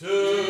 Two.